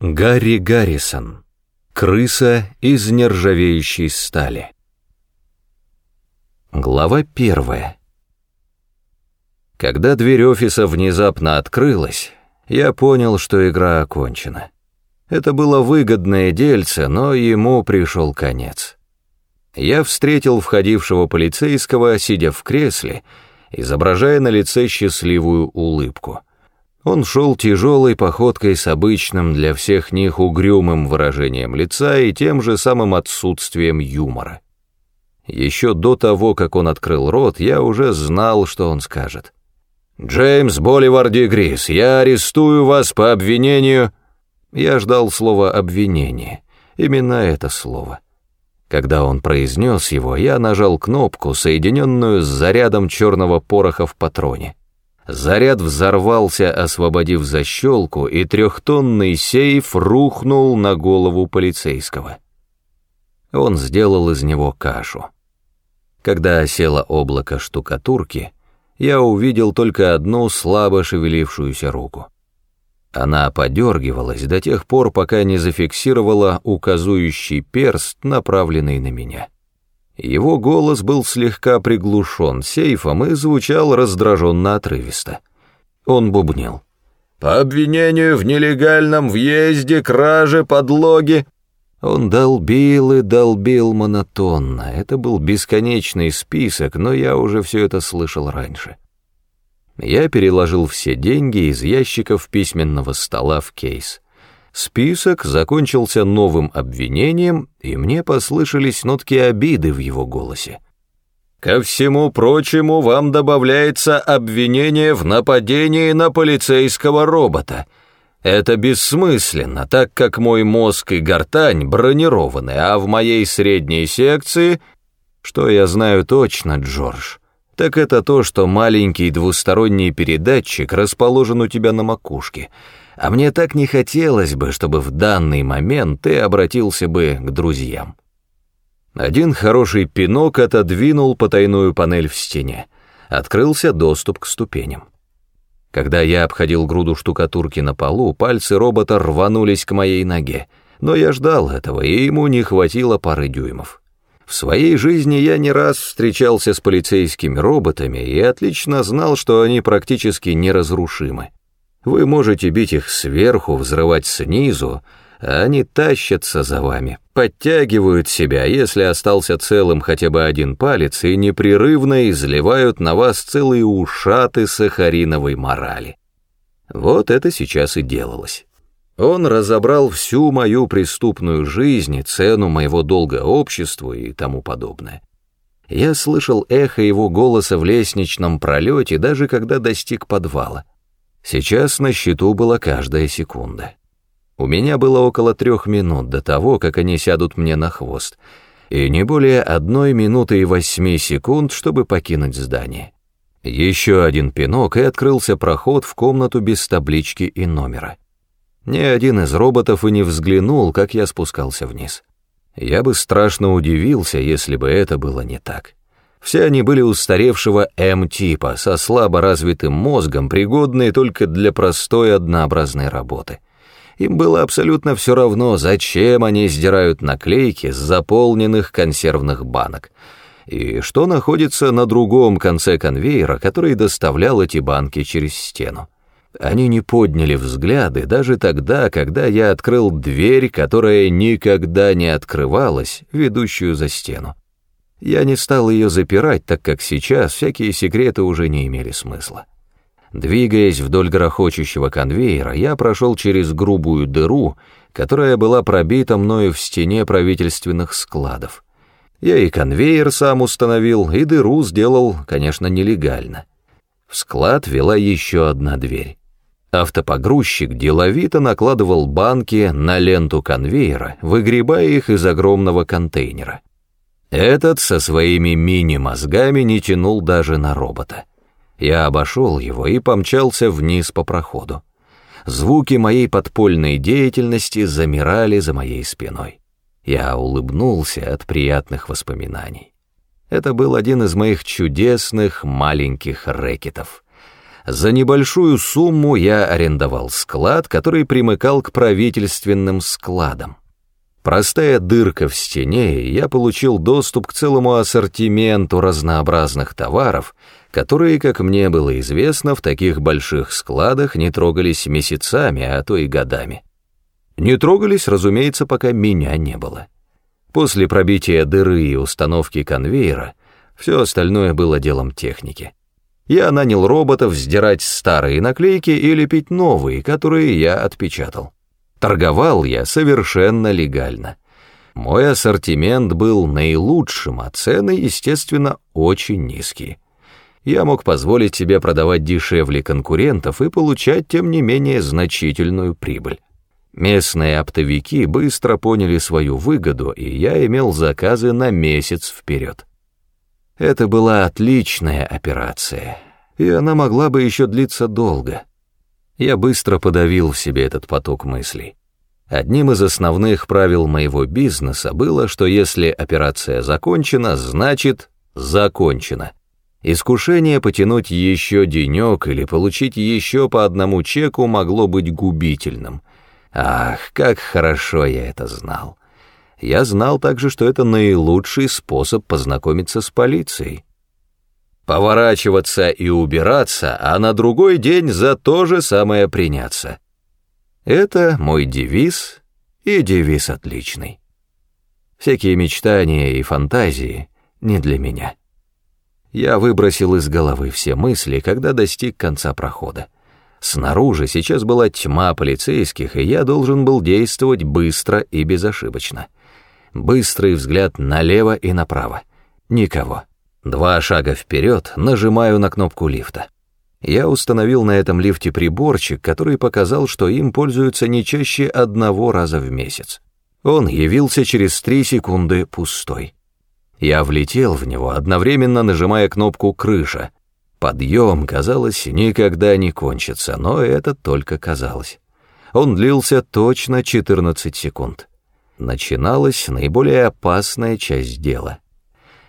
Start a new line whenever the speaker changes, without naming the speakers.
Гарри Гаррисон. Крыса из нержавеющей стали. Глава первая. Когда дверь офиса внезапно открылась, я понял, что игра окончена. Это было выгодное дельце, но ему пришел конец. Я встретил входившего полицейского, сидя в кресле, изображая на лице счастливую улыбку — он шел тяжелой походкой с обычным для всех них угрюмым выражением лица и тем же самым отсутствием юмора. Еще до того, как он открыл рот, я уже знал, что он скажет. «Джеймс Боливар Дегрис, я арестую вас по обвинению...» Я ждал слова «обвинение», именно это слово. Когда он произнес его, я нажал кнопку, соединенную с зарядом черного пороха в патроне. Заряд взорвался, освободив защелку, и трехтонный сейф рухнул на голову полицейского. Он сделал из него кашу. Когда осело облако штукатурки, я увидел только одну слабо шевелившуюся руку. Она подергивалась до тех пор, пока не зафиксировала указующий перст, направленный на меня. Его голос был слегка приглушен сейфом и звучал раздраженно отрывисто. Он бубнил. «По обвинению в нелегальном въезде, краже, подлоге...» Он долбил и долбил монотонно. Это был бесконечный список, но я уже все это слышал раньше. Я переложил все деньги из ящиков письменного стола в кейс. Список закончился новым обвинением, и мне послышались нотки обиды в его голосе. «Ко всему прочему вам добавляется обвинение в нападении на полицейского робота. Это бессмысленно, так как мой мозг и гортань бронированы, а в моей средней секции... Что я знаю точно, Джордж, так это то, что маленький двусторонний передатчик расположен у тебя на макушке — а мне так не хотелось бы, чтобы в данный момент ты обратился бы к друзьям. Один хороший пинок отодвинул потайную панель в стене. Открылся доступ к ступеням. Когда я обходил груду штукатурки на полу, пальцы робота рванулись к моей ноге, но я ждал этого, и ему не хватило пары дюймов. В своей жизни я не раз встречался с полицейскими роботами и отлично знал, что они практически неразрушимы. Вы можете бить их сверху, взрывать снизу, а они тащатся за вами, подтягивают себя, если остался целым хотя бы один палец, и непрерывно изливают на вас целые ушаты сахариновой морали. Вот это сейчас и делалось. Он разобрал всю мою преступную жизнь, цену моего долга обществу и тому подобное. Я слышал эхо его голоса в лестничном пролете, даже когда достиг подвала. Сейчас на счету была каждая секунда. У меня было около трех минут до того, как они сядут мне на хвост, и не более одной минуты и восьми секунд, чтобы покинуть здание. Еще один пинок, и открылся проход в комнату без таблички и номера. Ни один из роботов и не взглянул, как я спускался вниз. Я бы страшно удивился, если бы это было не так. Все они были устаревшего М-типа, со слабо развитым мозгом, пригодные только для простой однообразной работы. Им было абсолютно все равно, зачем они сдирают наклейки с заполненных консервных банок, и что находится на другом конце конвейера, который доставлял эти банки через стену. Они не подняли взгляды даже тогда, когда я открыл дверь, которая никогда не открывалась, ведущую за стену. Я не стал ее запирать, так как сейчас всякие секреты уже не имели смысла. Двигаясь вдоль грохочущего конвейера, я прошел через грубую дыру, которая была пробита мною в стене правительственных складов. Я и конвейер сам установил, и дыру сделал, конечно, нелегально. В склад вела еще одна дверь. Автопогрузчик деловито накладывал банки на ленту конвейера, выгребая их из огромного контейнера. Этот со своими мини-мозгами не тянул даже на робота. Я обошел его и помчался вниз по проходу. Звуки моей подпольной деятельности замирали за моей спиной. Я улыбнулся от приятных воспоминаний. Это был один из моих чудесных маленьких рэкетов. За небольшую сумму я арендовал склад, который примыкал к правительственным складам. Простая дырка в стене, и я получил доступ к целому ассортименту разнообразных товаров, которые, как мне было известно, в таких больших складах не трогались месяцами, а то и годами. Не трогались, разумеется, пока меня не было. После пробития дыры и установки конвейера все остальное было делом техники. Я нанял роботов сдирать старые наклейки и лепить новые, которые я отпечатал. Торговал я совершенно легально. Мой ассортимент был наилучшим, а цены, естественно, очень низкие. Я мог позволить себе продавать дешевле конкурентов и получать, тем не менее, значительную прибыль. Местные оптовики быстро поняли свою выгоду, и я имел заказы на месяц вперед. Это была отличная операция, и она могла бы еще длиться долго. Я быстро подавил в себе этот поток мыслей. Одним из основных правил моего бизнеса было, что если операция закончена, значит закончена. Искушение потянуть еще денек или получить еще по одному чеку могло быть губительным. Ах, как хорошо я это знал. Я знал также, что это наилучший способ познакомиться с полицией. Поворачиваться и убираться, а на другой день за то же самое приняться. Это мой девиз и девиз отличный. Всякие мечтания и фантазии не для меня. Я выбросил из головы все мысли, когда достиг конца прохода. Снаружи сейчас была тьма полицейских, и я должен был действовать быстро и безошибочно. Быстрый взгляд налево и направо. Никого. Два шага вперед, нажимаю на кнопку лифта. Я установил на этом лифте приборчик, который показал, что им пользуются не чаще одного раза в месяц. Он явился через три секунды пустой. Я влетел в него, одновременно нажимая кнопку «крыша», Подъем, казалось, никогда не кончится, но это только казалось. Он длился точно 14 секунд. Начиналась наиболее опасная часть дела —